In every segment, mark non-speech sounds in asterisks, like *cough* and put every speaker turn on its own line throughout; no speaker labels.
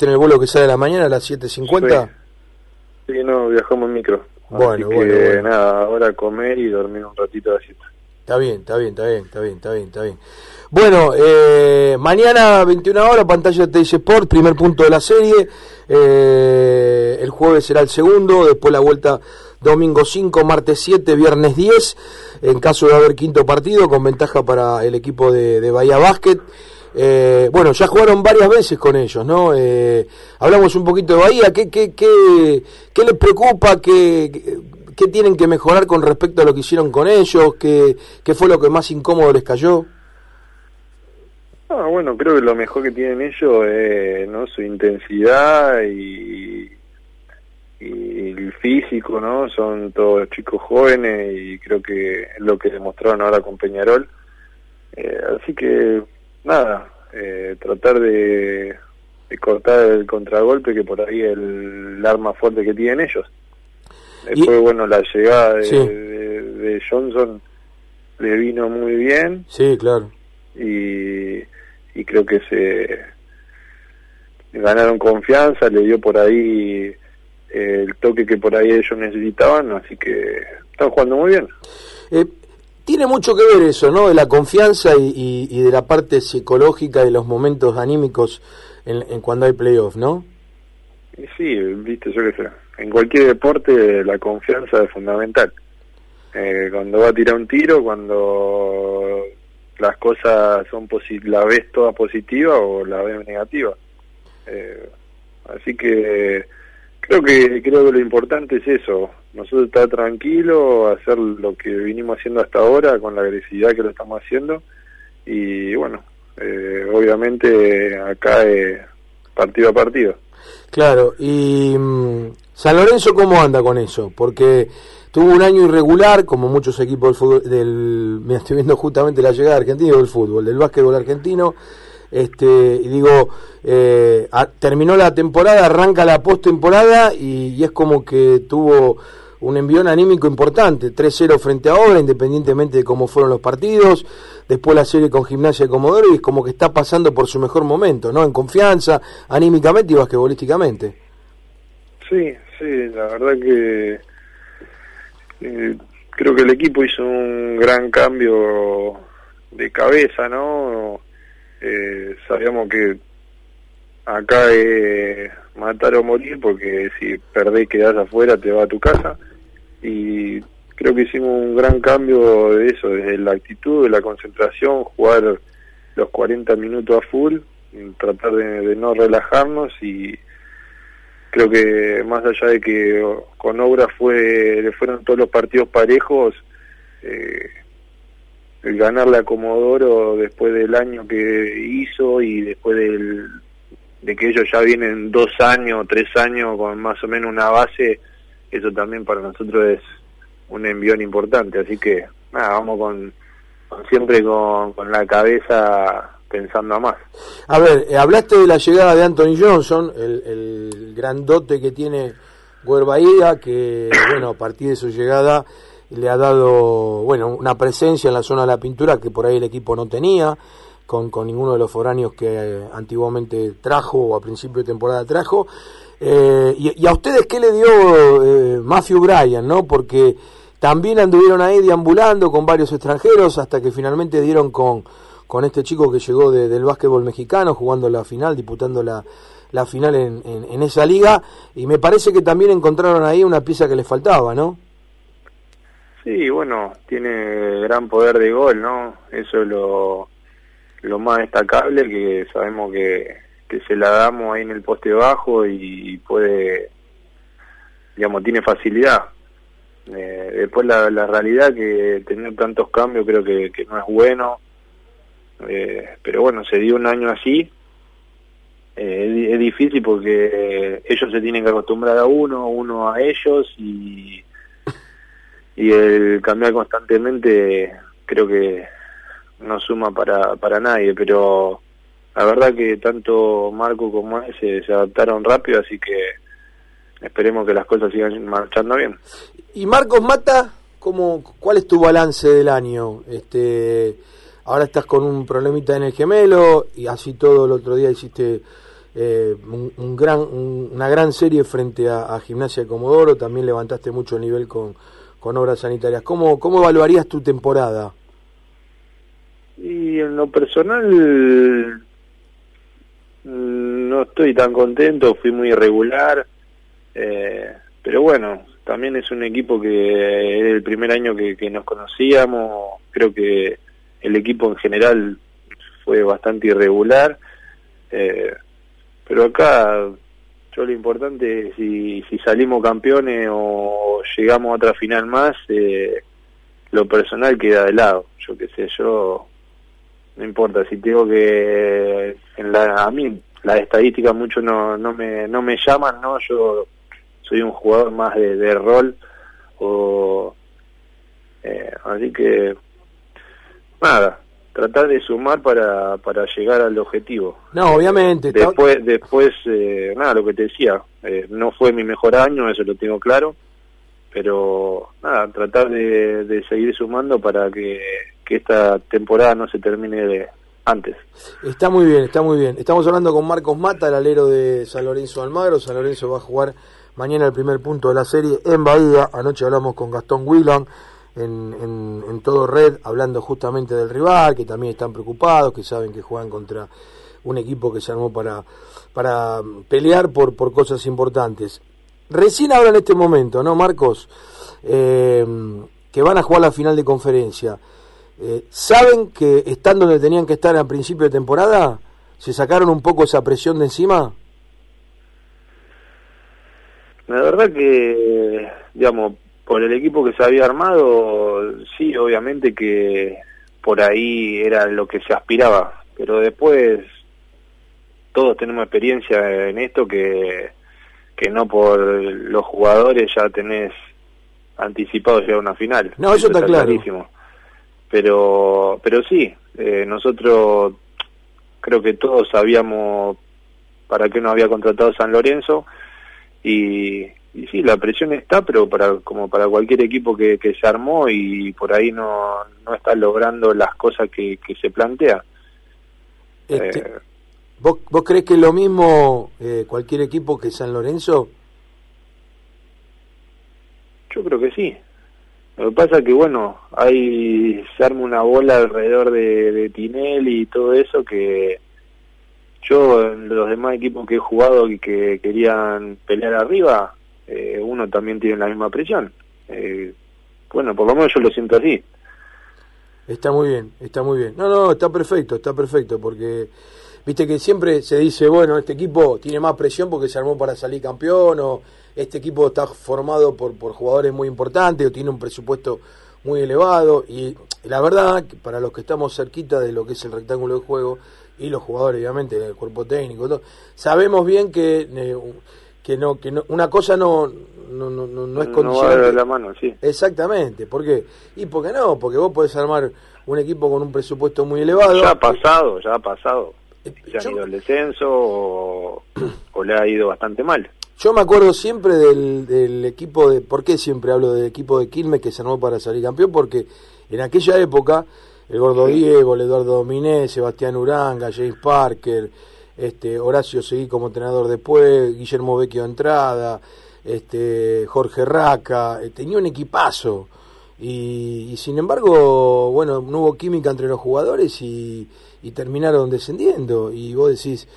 ¿Estuviste en el vuelo que sale a la mañana a las 7.50?
Sí. sí, no, viajamos en micro.
Bueno,
Así
bueno,
que,
bueno.
nada, ahora comer y dormir un ratito de siesta.
Está bien, está bien, está bien, está bien, está bien, está bien. Bueno, eh, mañana 21 horas, pantalla de TIC Sport, primer punto de la serie. Eh, el jueves será el segundo, después la vuelta domingo 5, martes 7, viernes 10. En caso de haber quinto partido, con ventaja para el equipo de, de Bahía Basket. Eh, bueno, ya jugaron varias veces con ellos, ¿no? Eh, hablamos un poquito de Bahía. ¿Qué, qué, qué, qué les preocupa? ¿Qué, qué, tienen que mejorar con respecto a lo que hicieron con ellos? ¿Qué, qué fue lo que más incómodo les cayó?
Ah, bueno, creo que lo mejor que tienen ellos es ¿no? su intensidad y, y el físico, ¿no? Son todos chicos jóvenes y creo que es lo que demostraron ahora con Peñarol. Eh, así que, nada, eh, tratar de, de cortar el contragolpe, que por ahí es el, el arma fuerte que tienen ellos. Después,
Y-
bueno, la llegada de,
Sí.
de- de Johnson le vino muy bien
Sí, claro.
y, y creo que se ganaron confianza, le dio por ahí eh, el toque que por ahí ellos necesitaban, así que están jugando muy bien.
Eh, tiene mucho que ver eso, ¿no? De la confianza y, y- de la parte psicológica de los momentos anímicos en, en cuando hay playoff, ¿no?
Sí, viste, yo qué sé, en cualquier deporte la confianza es fundamental. Eh, cuando va a tirar un tiro, cuando las cosas son posi la ves toda positiva o la ves negativa. Eh, así que creo que creo que lo importante es eso, nosotros estar tranquilos, hacer lo que vinimos haciendo hasta ahora con la agresividad que lo estamos haciendo y bueno, eh, obviamente acá es partido a partido.
Claro, y mm, San Lorenzo, ¿cómo anda con eso? Porque tuvo un año irregular, como muchos equipos del fútbol, del, me estoy viendo justamente la llegada argentina del fútbol, del básquetbol argentino, este, digo, eh, terminó la temporada, arranca la postemporada y, y es como que tuvo un envión anímico importante, 3-0 frente a Obra, independientemente de cómo fueron los partidos, después la serie con Gimnasia de Comodoro y es como que está pasando por su mejor momento, ¿no? En confianza, anímicamente y basquetbolísticamente.
Sí, sí, la verdad que eh, creo que el equipo hizo un gran cambio de cabeza, ¿no? Eh, sabíamos que acá es matar o morir porque si perdés quedás afuera te va a tu casa. Y creo que hicimos un gran cambio de eso, desde la actitud, de la concentración, jugar los 40 minutos a full, tratar de, de no relajarnos y creo que más allá de que con obra fue le fueron todos los partidos parejos eh, el ganarle a Comodoro después del año que hizo y después del, de que ellos ya vienen dos años tres años con más o menos una base eso también para nosotros es un envión importante. Así que nada vamos con, siempre con, con la cabeza pensando a más.
A ver, eh, hablaste de la llegada de Anthony Johnson, el, el grandote que tiene Guer Bahía, que bueno, a partir de su llegada le ha dado bueno una presencia en la zona de la pintura que por ahí el equipo no tenía, con, con ninguno de los foráneos que eh, antiguamente trajo o a principio de temporada trajo. Eh, y, a ustedes qué le dio eh, Matthew Bryan, ¿no? Porque también anduvieron ahí deambulando con varios extranjeros hasta que finalmente dieron con, con este chico que llegó de- del básquetbol mexicano jugando la final, disputando la, la final en, en- en esa liga. Y me parece que también encontraron ahí una pieza que les faltaba, ¿no?
Sí, bueno, tiene gran poder de gol, ¿no? Eso es lo, lo más destacable, que sabemos que, que se la damos ahí en el poste bajo y puede, digamos, tiene facilidad. Eh, después la, la realidad que tener tantos cambios creo que, que no es bueno, eh, pero bueno, se dio un año así. Eh, es, di- es difícil porque ellos se tienen que acostumbrar a uno, uno a ellos y y el cambiar constantemente creo que no suma para, para nadie, pero la verdad que tanto Marco como él se, adaptaron rápido, así que esperemos que las cosas sigan marchando bien.
Y Marcos Mata, ¿cómo, ¿cuál es tu balance del año? Este, ahora estás con un problemita en el gemelo y así todo el otro día hiciste eh, un, gran, una gran serie frente a, Gimnasia de Comodoro, también levantaste mucho el nivel con, con obras sanitarias. ¿Cómo, ¿Cómo evaluarías tu temporada?
Y en lo personal no estoy tan contento, fui muy irregular, eh, pero bueno, también es un equipo que es el primer año que, nos conocíamos, creo que el equipo en general fue bastante irregular, eh, pero acá yo lo importante si, si salimos campeones o llegamos a otra final más, eh, lo personal queda de lado, yo qué sé, yo no importa, si tengo que en la, a mí las estadísticas mucho no, no me no me llaman, no, yo soy un jugador más de, rol o eh, así que nada tratar de sumar para, para llegar al objetivo
no obviamente
después después eh, nada lo que te decía eh, no fue mi mejor año eso lo tengo claro pero nada tratar de, de seguir sumando para que, que esta temporada no se termine de, antes.
Está muy bien, está muy bien. Estamos hablando con Marcos Mata, el alero de San Lorenzo Almagro. San Lorenzo va a jugar mañana el primer punto de la serie en Bahía. Anoche hablamos con Gastón Willan en, en, todo red, hablando justamente del rival, que también están preocupados, que saben que juegan contra un equipo que se armó para, para pelear por, por cosas importantes. Recién ahora en este momento, ¿no, Marcos? Eh, que van a jugar la final de conferencia. Eh, ¿Saben que están donde tenían que estar al principio de temporada? ¿Se sacaron un poco esa presión de encima?
La verdad que, digamos, por el equipo que se había armado, sí, obviamente que por ahí era lo que se aspiraba, pero después todos tenemos experiencia en esto que, que no por los jugadores ya tenés anticipado llegar a una final.
No, eso, está, clarísimo
pero pero sí eh, nosotros creo que todos sabíamos para qué nos había contratado San Lorenzo y, y sí la presión está pero para como para cualquier equipo que, que se armó y por ahí no, no está logrando las cosas que, que se plantea
este, eh, ¿vos, ¿Vos crees que es lo mismo eh, cualquier equipo que San Lorenzo?
Yo creo que sí. Lo que pasa que, bueno, hay, se arma una bola alrededor de, de Tinelli y todo eso que yo, en los demás equipos que he jugado y que querían pelear arriba, eh, uno también tiene la misma presión. Eh, bueno, por lo menos yo lo siento así.
Está muy bien, está muy bien. No, no, está perfecto, está perfecto, porque viste que siempre se dice, bueno, este equipo tiene más presión porque se armó para salir campeón o este equipo está formado por, por jugadores muy importantes o tiene un presupuesto muy elevado y la verdad para los que estamos cerquita de lo que es el rectángulo de juego y los jugadores obviamente el cuerpo técnico sabemos bien que eh, que no que no, una cosa no no, no, no, es condicionante.
la mano, sí.
Exactamente, ¿por qué? Y porque no, porque vos podés armar un equipo con un presupuesto muy elevado.
Ya ha pasado, ya ha pasado. Se eh, ha ido al descenso *clears throat* o le ha ido bastante mal.
Yo me acuerdo siempre del, equipo de. ¿Por qué siempre hablo del equipo de Quilmes que se armó para salir campeón? Porque en aquella época, el Gordo Diego, el Eduardo Dominé, Sebastián Uranga, James Parker, este, Horacio Seguí como entrenador después, Guillermo Vecchio Entrada, este, Jorge Raca, eh, tenía un equipazo. Y, sin embargo, bueno, no hubo química entre los jugadores y, y terminaron descendiendo. Y vos decís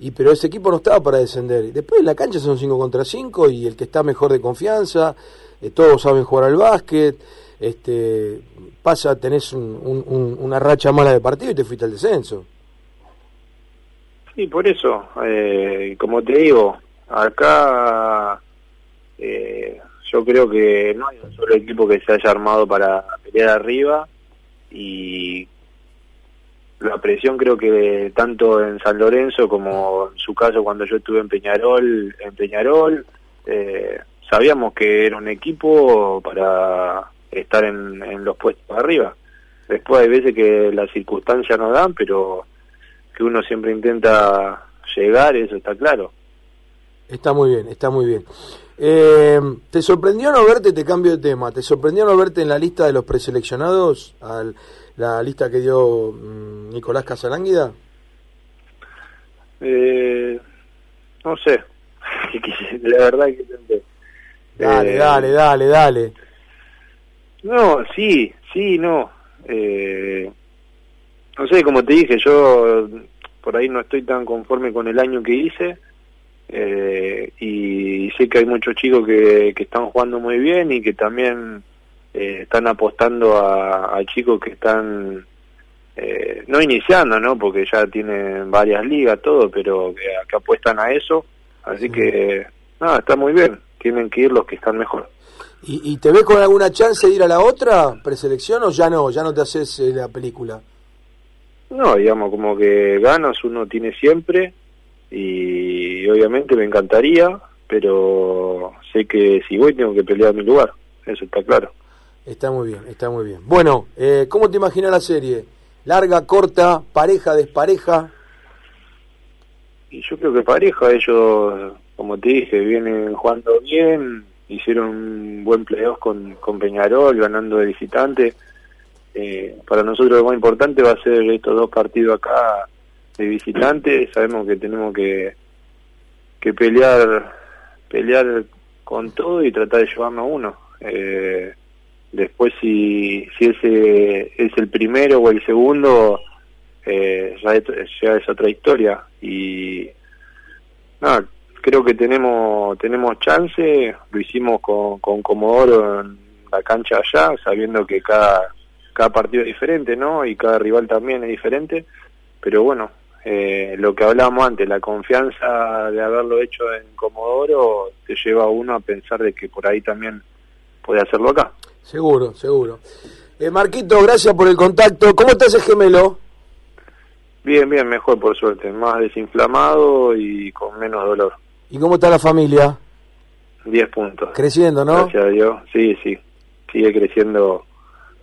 y pero ese equipo no estaba para descender. Después la cancha son 5 contra 5 y el que está mejor de confianza, eh, todos saben jugar al básquet, este, pasa, tenés una racha mala de partido y te fuiste al descenso.
Sí, por eso, eh, como te digo, acá eh, yo creo que no hay un solo equipo que se haya armado para pelear arriba y la presión creo que tanto en San Lorenzo como en su caso cuando yo estuve en Peñarol, en Peñarol, eh, sabíamos que era un equipo para estar en, los puestos arriba. Después hay veces que las circunstancias no dan, pero que uno siempre intenta llegar, eso está claro.
Está muy bien, está muy bien. Eh, ¿Te sorprendió no verte, te cambio de tema, ¿te sorprendió no verte en la lista de los preseleccionados al, la lista que dio mm, Nicolás Casalánguida?
Eh, no sé, *laughs* la verdad que...
Dale, eh, dale, dale, dale.
No, sí, sí, no. Eh, no sé, como te dije, yo por ahí no estoy tan conforme con el año que hice eh, y sé que hay muchos chicos que, que están jugando muy bien y que también eh, están apostando a, chicos que están eh, no iniciando, ¿no? Porque ya tienen varias ligas, todo, pero que, apuestan a eso. Así que, nada, está muy bien. Tienen que ir los que están mejor.
¿Y, ¿Y, te ves con alguna chance de ir a la otra preselección o ya no? ¿Ya no te haces eh, la película?
No, digamos, como que ganas uno tiene siempre y obviamente me encantaría, pero sé que si voy tengo que pelear mi lugar, eso está claro.
Está muy bien, está muy bien. Bueno, eh, ¿cómo te imaginas la serie? ¿Larga, corta, pareja, despareja?
Y yo creo que pareja, ellos, como te dije, vienen jugando bien, hicieron un buen playoff con, con Peñarol, ganando de visitante. Eh, para nosotros lo más importante va a ser estos dos partidos acá de visitante. Sabemos que tenemos que, que pelear, pelear con todo y tratar de llevarnos uno. Eh, Después, si, si ese es el primero o el segundo, eh, ya, es, otra historia. Y nada, creo que tenemos tenemos chance. Lo hicimos con, con Comodoro en la cancha allá, sabiendo que cada, cada partido es diferente, ¿no? Y cada rival también es diferente. Pero bueno, eh, lo que hablábamos antes, la confianza de haberlo hecho en Comodoro te lleva a uno a pensar de que por ahí también puede hacerlo acá.
Seguro, seguro. Eh, Marquito, gracias por el contacto. ¿Cómo estás ese gemelo?
Bien, bien, mejor por suerte. Más desinflamado y con menos dolor.
¿Y cómo está la familia?
Diez puntos.
Creciendo, ¿no?
Gracias a Dios. Sí, sí. Sigue creciendo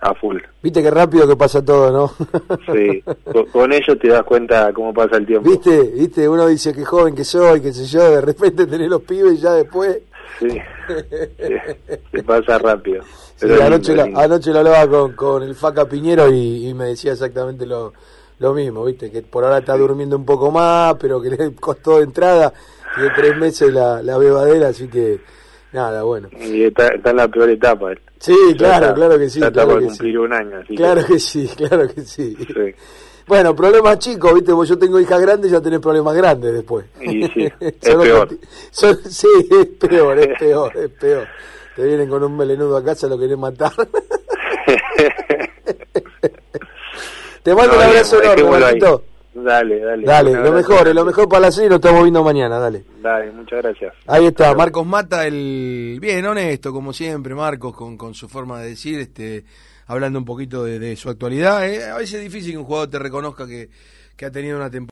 a full.
Viste qué rápido que pasa todo, ¿no?
sí. Con, ellos te das cuenta cómo pasa el tiempo.
¿Viste? ¿Viste? Uno dice que joven que soy, que sé yo, de repente tenés los pibes y ya después...
Sí. Se pasa rápido
anoche, lo hablaba con, con el Faca Piñero y, me decía exactamente lo, lo mismo, ¿viste? Que por ahora está durmiendo un poco más, pero que le costó de entrada y de tres meses la, la bebadera, así que nada, bueno.
Y está, en la peor etapa.
Sí, claro, claro que sí.
Está claro cumplir un año.
claro que... sí, claro que sí. Bueno, problemas chicos, ¿viste? Porque yo tengo hijas grandes, ya tenés problemas grandes después.
Y sí, *laughs* es peor.
sí, es peor, es peor, es peor te vienen con un melenudo a casa, lo querés matar. *laughs* te mando un abrazo enorme,
Dale, dale.
Dale, lo mejor, lo mejor para la serie lo estamos viendo mañana, dale.
Dale, muchas gracias.
Ahí está, Marcos Mata, el bien honesto, como siempre, Marcos, con, con su forma de decir, este hablando un poquito de, su actualidad. ¿eh? A veces es difícil que un jugador te reconozca que, que ha tenido una temporada.